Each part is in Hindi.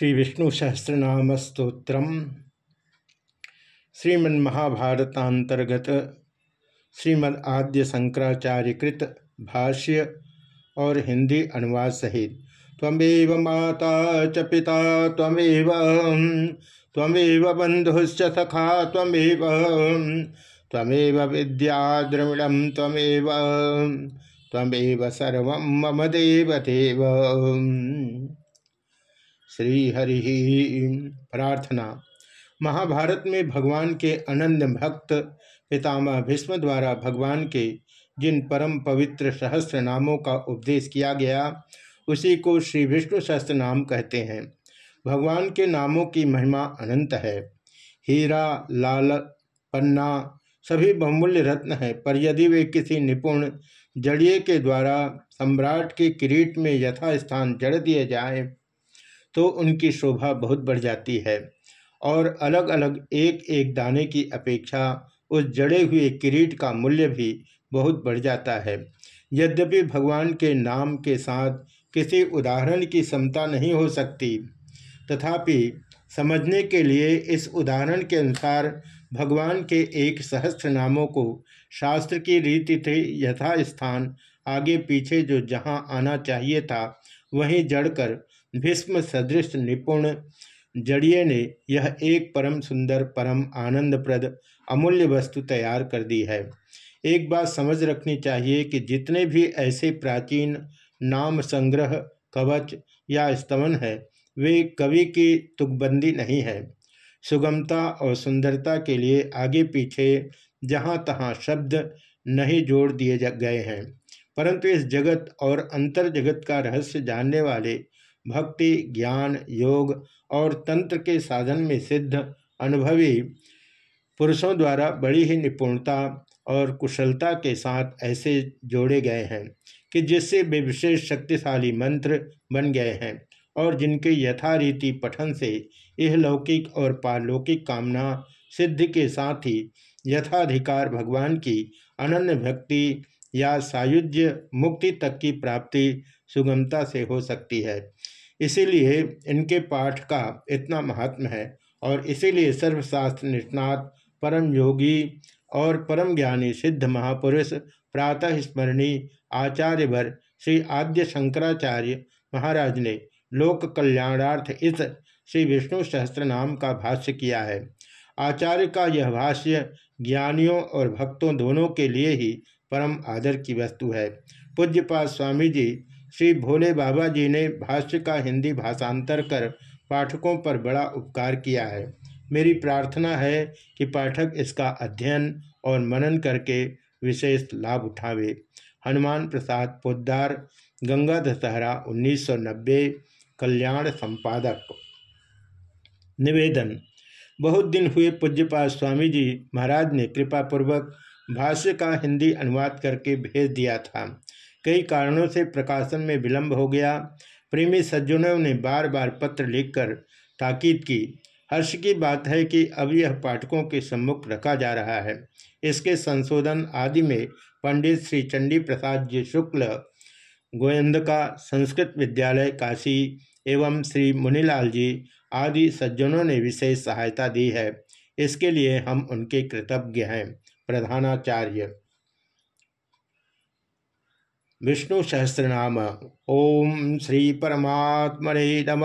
श्री विष्णु सहस्रनाम स्त्रोत्र श्रीमन्महाभारतांतर्गत श्रीमद् आद्य शंकराचार्य कृत भाष्य और हिंदी अनुवाद सहित। तमेव माता च पिता तमेव तमेव बंधुश्च सखा तमेव तमेव विद्या द्रविणम तमेव तमेव सर्व मम देव श्री हरि प्रार्थना। महाभारत में भगवान के अनंत भक्त पितामह भीष्म द्वारा भगवान के जिन परम पवित्र सहस्त्र नामों का उपदेश किया गया, उसी को श्री विष्णु सहस्त्र नाम कहते हैं। भगवान के नामों की महिमा अनंत है। हीरा, लाल, पन्ना सभी बहुमूल्य रत्न है, पर यदि वे किसी निपुण जड़िए के द्वारा सम्राट के किरीट में यथास्थान जड़ दिए जाए तो उनकी शोभा बहुत बढ़ जाती है। और अलग अलग एक एक दाने की अपेक्षा उस जड़े हुए किरीट का मूल्य भी बहुत बढ़ जाता है। यद्यपि भगवान के नाम के साथ किसी उदाहरण की क्षमता नहीं हो सकती, तथापि समझने के लिए इस उदाहरण के अनुसार भगवान के एक सहस्त्र नामों को शास्त्र की रीति थे यथास्थान आगे पीछे जो जहाँ आना चाहिए था, वहीं जड़कर भीष्म सदृश निपुण जड़िए ने यह एक परम सुंदर, परम आनंदप्रद, अमूल्य वस्तु तैयार कर दी है। एक बात समझ रखनी चाहिए कि जितने भी ऐसे प्राचीन नाम संग्रह, कवच या स्तवन है, वे कवि की तुकबंदी नहीं है। सुगमता और सुंदरता के लिए आगे पीछे जहाँ तहाँ शब्द नहीं जोड़ दिए गए हैं। परंतु इस जगत और अंतर जगत का रहस्य जानने वाले भक्ति, ज्ञान, योग और तंत्र के साधन में सिद्ध अनुभवी पुरुषों द्वारा बड़ी ही निपुणता और कुशलता के साथ ऐसे जोड़े गए हैं कि जिससे वे विशेष शक्तिशाली मंत्र बन गए हैं और जिनके यथारीति पठन से यह लौकिक और पारलौकिक कामना सिद्धि के साथ ही यथाधिकार भगवान की अनन्य भक्ति या सायुज्य मुक्ति तक की प्राप्ति सुगमता से हो सकती है। इसीलिए इनके पाठ का इतना महात्म है और इसीलिए सर्वशास्त्र निष्णात, परम योगी और परम ज्ञानी सिद्ध महापुरुष, प्रातः स्मरणी आचार्य भर श्री आद्य शंकराचार्य महाराज ने लोक कल्याणार्थ इस श्री विष्णु सहस्त्र नाम का भाष्य किया है। आचार्य का यह भाष्य ज्ञानियों और भक्तों दोनों के लिए ही परम आदर की वस्तु है। पूज्यपाद स्वामी जी श्री भोले बाबा जी ने भाष्य का हिंदी भाषांतर कर पाठकों पर बड़ा उपकार किया है। मेरी प्रार्थना है कि पाठक इसका अध्ययन और मनन करके विशेष लाभ उठावे। हनुमान प्रसाद पोद्दार, गंगा दशहरा 1990 कल्याण संपादक। निवेदन, बहुत दिन हुए पूज्यपाल स्वामी जी महाराज ने कृपापूर्वक भाष्य का हिंदी अनुवाद करके भेज दिया था। कई कारणों से प्रकाशन में विलंब हो गया। प्रेमी सज्जनों ने बार बार पत्र लिखकर ताकीद की। हर्ष की बात है कि अब यह पाठकों के सम्मुख रखा जा रहा है। इसके संशोधन आदि में पंडित श्री चंडी प्रसाद जी शुक्ल, गोयंदका, संस्कृत विद्यालय काशी एवं श्री मुनीलाल जी आदि सज्जनों ने विशेष सहायता दी है। इसके लिए हम उनके कृतज्ञ हैं। प्रधानाचार्य विष्णु सहस्रनाम। ओम श्री परमात्मने नम।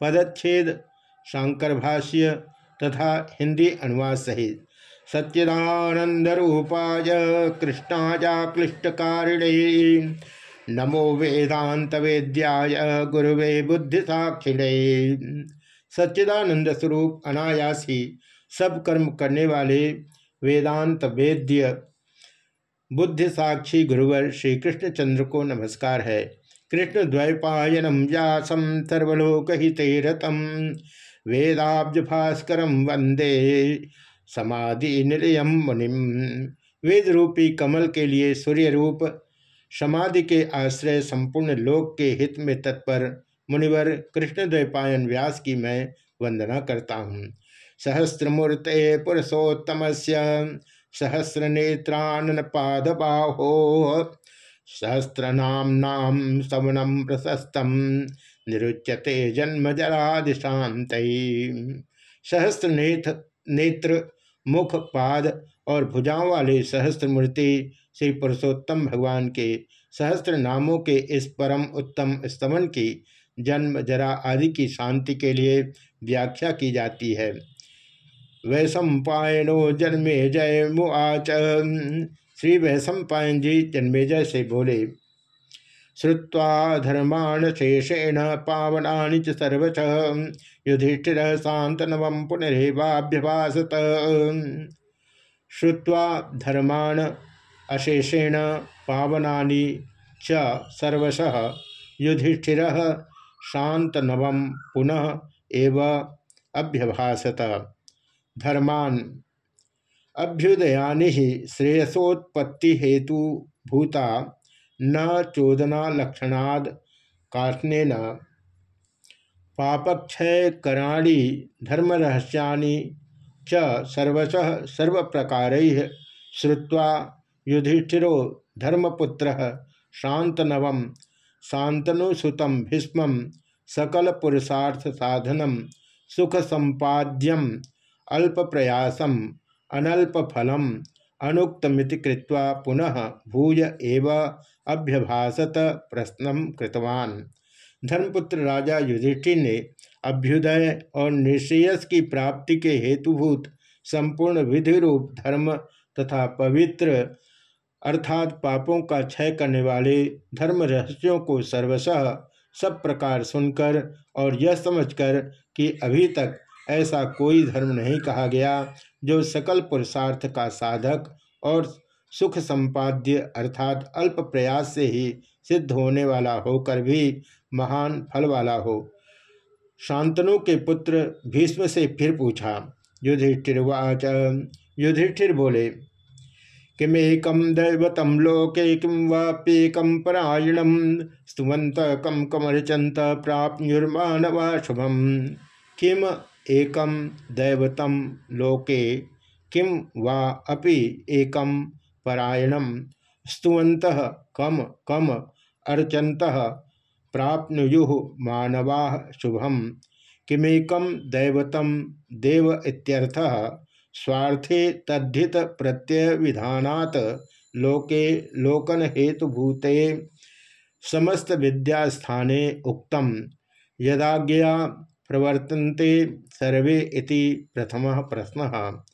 पदच्छेद, शांकर भाष्य तथा हिंदी अनुवाद सहित। सच्चिदानंद रूपाय कृष्णाजाक्लिष्टकारिणे। नमो वेदांत वेद्याय गुरुवे बुद्धि साक्षिणे सच्चिदानंद स्वरूप अनायासी सब कर्म करने वाले वेदांत वेद्य बुद्धि साक्षी गुरुवर श्री कृष्णचंद्र को नमस्कार है। कृष्ण द्वैपायनम व्यासम सर्वलोक हितेरतम वेदाब्ज भास्कर वंदे समाधि निलयम मुनिम। वेद रूपी कमल के लिए सूर्य रूप समाधि के आश्रय संपूर्ण लोक के हित में तत्पर मुनिवर कृष्ण द्वैपायन व्यास की मैं वंदना करता हूँ। सहस्रमूर्ते पुरुषोत्तम से सहस्र नेत्रान पाद बाहो सहस्रनाम सवनम प्रशस्तम निरुच्यते जन्म जरादिशांत सहस्त्र नेत्र नेत्र मुख पाद और भुजाओं वाले सहस्त्र मूर्ति श्री पुरुषोत्तम भगवान के सहस्त्र नामों के इस परम उत्तम स्तमन की जन्म जरा आदि की शांति के लिए व्याख्या की जाती है। वैशंपायनो जन्मे जय मुआच श्री वैशंपायन जी जन्मेजय से बोले। श्रुवा धर्माण शेषेण पावना च सर्वश। युधिष्ठिर शांतनव पुनरेवाभ्यभाषत श्रुवा धर्माण अशेषेण पावना च सर्वश। युधिष्ठिर शांतनव पुनः एव अभ्यभाषत धर्मान अभ्युदयानि ही श्रेयसोत्पत्ति हेतु भूता न चोदना लक्षणाद काष्ण पापक्षय कराणी धर्मरहस्यानि च सर्व प्रकार श्रुवा युधिष्ठिरो धर्मपुत्र शांतनव शांतनुसुत भीष्म सकल पुरुषार्थ साधनम सुख अल्प प्रयासम अनल्प फलम अनुक्तमिति कृत्वा पुनः भूय एव अभ्यभाषत प्रश्न कृतवान। धर्मपुत्र राजा युधिष्ठिर ने अभ्युदय और निश्रेयस की प्राप्ति के हेतुभूत संपूर्ण विधि रूप धर्म तथा पवित्र अर्थात पापों का क्षय करने वाले धर्म रहस्यों को सर्वशः सब प्रकार सुनकर और यह समझकर कि अभी तक ऐसा कोई धर्म नहीं कहा गया जो सकल पुरुषार्थ का साधक और सुख संपाद्य अर्थात अल्प प्रयास से ही सिद्ध होने वाला होकर भी महान फल वाला हो। शांतनु के पुत्र भीष्म से फिर पूछा, युधिष्ठिर वाच युधिष्ठिर बोले किमेकम दैवतम लोके किम वाप्येकम परायणम स्तुवंत कम कमरचंत प्राप्युर्मानवा शुभम। किम एकम दैवतम लोके किम वा अपि एकम परायणम स्तुवंत कम कम अर्चंत प्राप्नुयु मानवा शुभम किमेकम दैवतम देव इत्यर्थः स्वार्थे तद्धित प्रत्यय विधानात लोके लोकन हेतुभूते समस्त विद्यास्थाने उक्तम यदाज्ञा प्रवर्तन्ते सर्वे इति प्रथम प्रश्न।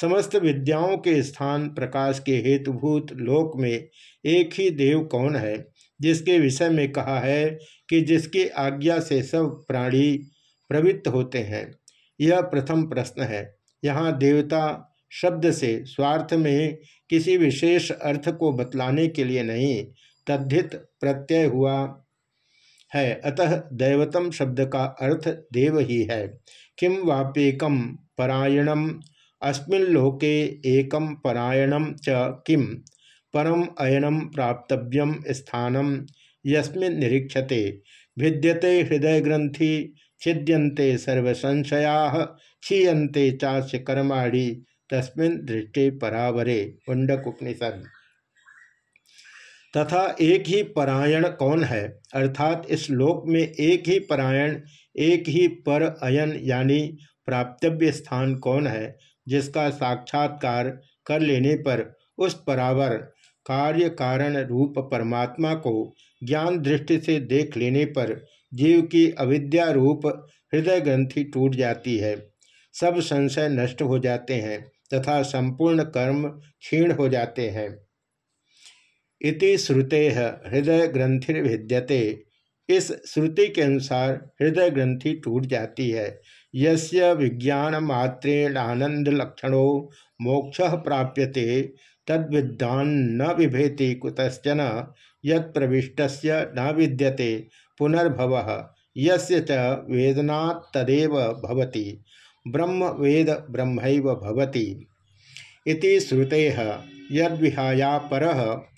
समस्त विद्याओं के स्थान, प्रकाश के हेतुभूत लोक में एक ही देव कौन है, जिसके विषय में कहा है कि जिसकी आज्ञा से सब प्राणी प्रवृत्त होते हैं? यह प्रथम प्रश्न है। यहाँ देवता शब्द से स्वार्थ में किसी विशेष अर्थ को बतलाने के लिए नहीं, तद्धित प्रत्यय हुआ है। अतः दैवतम शब्द का अर्थ देव ही है। किम वाप्येकम परायणम? अस्मिल्लोके एकम परायणम च किम परम अयनम प्राप्तव्यम स्थानम यस्मिन् निरीक्षते। भिद्यते हृदय ग्रंथि छिद्यन्ते सर्वसंशया क्षीयते चास्य कर्माणी, तस्मिन् दृष्टि परावरे। मुंडक उपनिषद। तथा एक ही परायण कौन है? अर्थात इस लोक में एक ही परायण, एक ही पर अयन यानी प्राप्तव्य स्थान कौन है, जिसका साक्षात्कार कर लेने पर उस परावर कार्य कारण रूप परमात्मा को ज्ञान दृष्टि से देख लेने पर जीव की अविद्या रूप हृदय ग्रंथि टूट जाती है। सब संशय नष्ट हो जाते हैं तथा संपूर्ण कर्म क्षीण हो जाते हैं। इति श्रुते हृदय ग्रंथिर्भिद्यते इस श्रुति के अनुसार हृदय ग्रंथि टूट जाती है। यस्य विज्ञान मात्रेण आनंद लक्षणों मोक्ष प्राप्यते, तद्विद्वान न बिभेति कुतश्चन यद न विद्यते, पुनर्भव। यस्य च वेदनात् तदेव भवति ब्रह्म वेद ब्रह्म भवति। इति श्रुते। यद्विहाया पर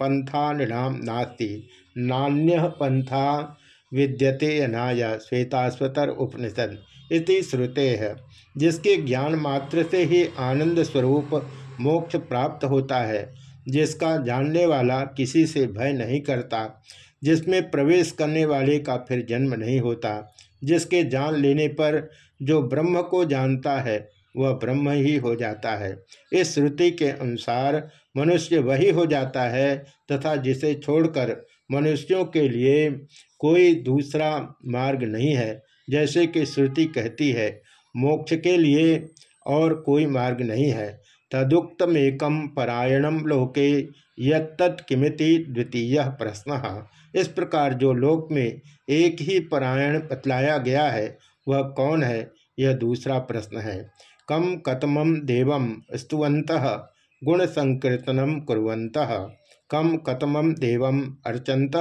पंथा नृणाम नास्ति। नान्य पंथा विद्यते अनाया श्वेताश्वतर उपनिषद। इति श्रुते। है जिसके ज्ञान मात्र से ही आनंद स्वरूप मोक्ष प्राप्त होता है, जिसका जानने वाला किसी से भय नहीं करता, जिसमें प्रवेश करने वाले का फिर जन्म नहीं होता, जिसके जान लेने पर जो ब्रह्म को जानता है वह ब्रह्म ही हो जाता है। इस श्रुति के अनुसार मनुष्य वही हो जाता है तथा जिसे छोड़कर मनुष्यों के लिए कोई दूसरा मार्ग नहीं है, जैसे कि श्रुति कहती है, मोक्ष के लिए और कोई मार्ग नहीं है। तदुक्तमेकम परायणम लोके यत्तत्किमिति द्वितीय प्रश्न। इस प्रकार जो लोक में एक ही परायण बतलाया गया है, वह कौन है, यह दूसरा प्रश्न है। कम कतम देव स्तुवंत गुण संकीर्तनम कुरंत कम कतम देव अर्चंत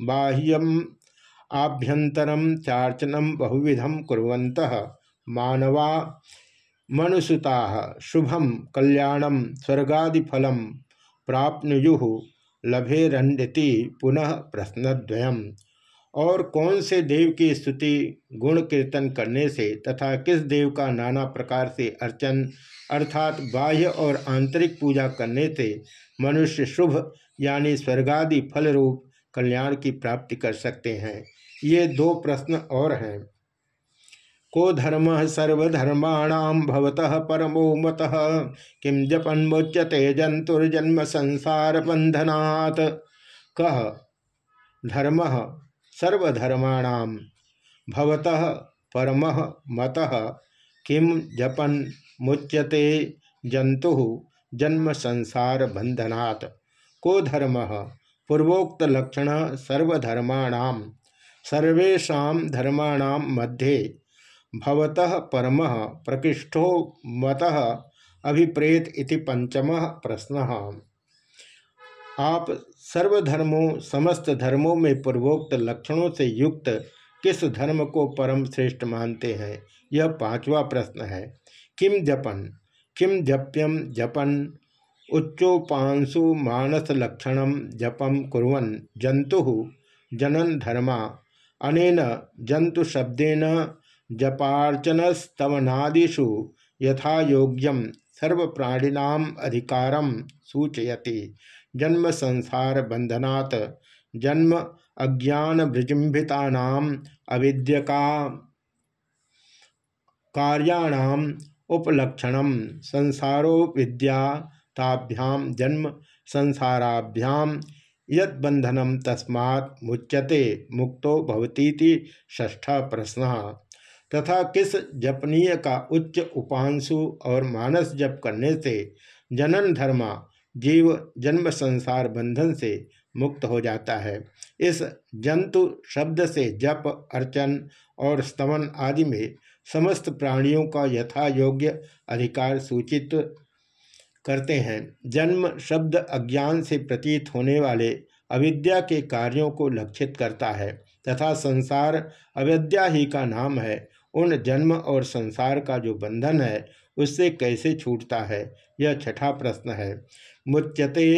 बाह्यम आभ्यंतरम चार्चनम बहुविधम कुरंत मानवा मनुसुता शुभम कल्याणम स्वर्गादिफलम प्राप्नुयु लभेरण्यति पुनः प्रश्नद्वयम। और कौन से देव की स्तुति गुण कीर्तन करने से तथा किस देव का नाना प्रकार से अर्चन अर्थात बाह्य और आंतरिक पूजा करने से मनुष्य शुभ यानी स्वर्गादि फल रूप कल्याण की प्राप्ति कर सकते हैं? ये दो प्रश्न और हैं। को धर्म सर्वधर्माणाम भवतः परमो मत? किम जपन मुच्यते जंतुर्जन्म संसार बंधनात् कह धर्म सर्वधर्माणाम। भवतः परम मत। किम जपन मुच्यते जंतु जन्म संसार बंधनात् को धर्म? पूर्वोक्त लक्षण सर्वधर्माणाम। सर्वेशा धर्माणाम मध्ये भवतः परम प्रकृष्ठो मत। अभिप्रेत इति पंचम प्रश्न। आप सर्वधर्मों, समस्त धर्मों में पूर्वोक्त लक्षणों से युक्त किस धर्म को परम श्रेष्ठ मानते हैं? यह पांचवा प्रश्न है। किम जपन? किम जप्यम जपन? उच्चोपांशु मानस लक्षण जपम कुरन जंतु जनन धर्मा। अनेन जंतु शब्देन जपार्चनस्तवनादिषु यथा योग्यम सर्व प्राणीनाम अधिकारम सूचयति। जन्म संसार बंधनात्। जन्म अज्ञान भृजिम्भिता अविद्यका कार्याणाम उपलक्षण संसारो विद्या ताभ्याम जन्म संसाराभ्याम। यदबंधनम तस्मात् मुच्यते, मुक्तो भवतीति ष्ठ प्रश्न। तथा किस जपनीय का उच्च उपांशु और मानस जप करने से जनन धर्मा जीव जन्म संसार बंधन से मुक्त हो जाता है। इस जंतु शब्द से जप, अर्चन और स्तमन आदि में समस्त प्राणियों का यथा योग्य अधिकार सूचित करते हैं। जन्म शब्द अज्ञान से प्रतीत होने वाले अविद्या के कार्यों को लक्षित करता है तथा संसार अविद्या ही का नाम है। उन जन्म और संसार का जो बंधन है, उससे कैसे छूटता है, यह छठा प्रश्न है। मुच्यते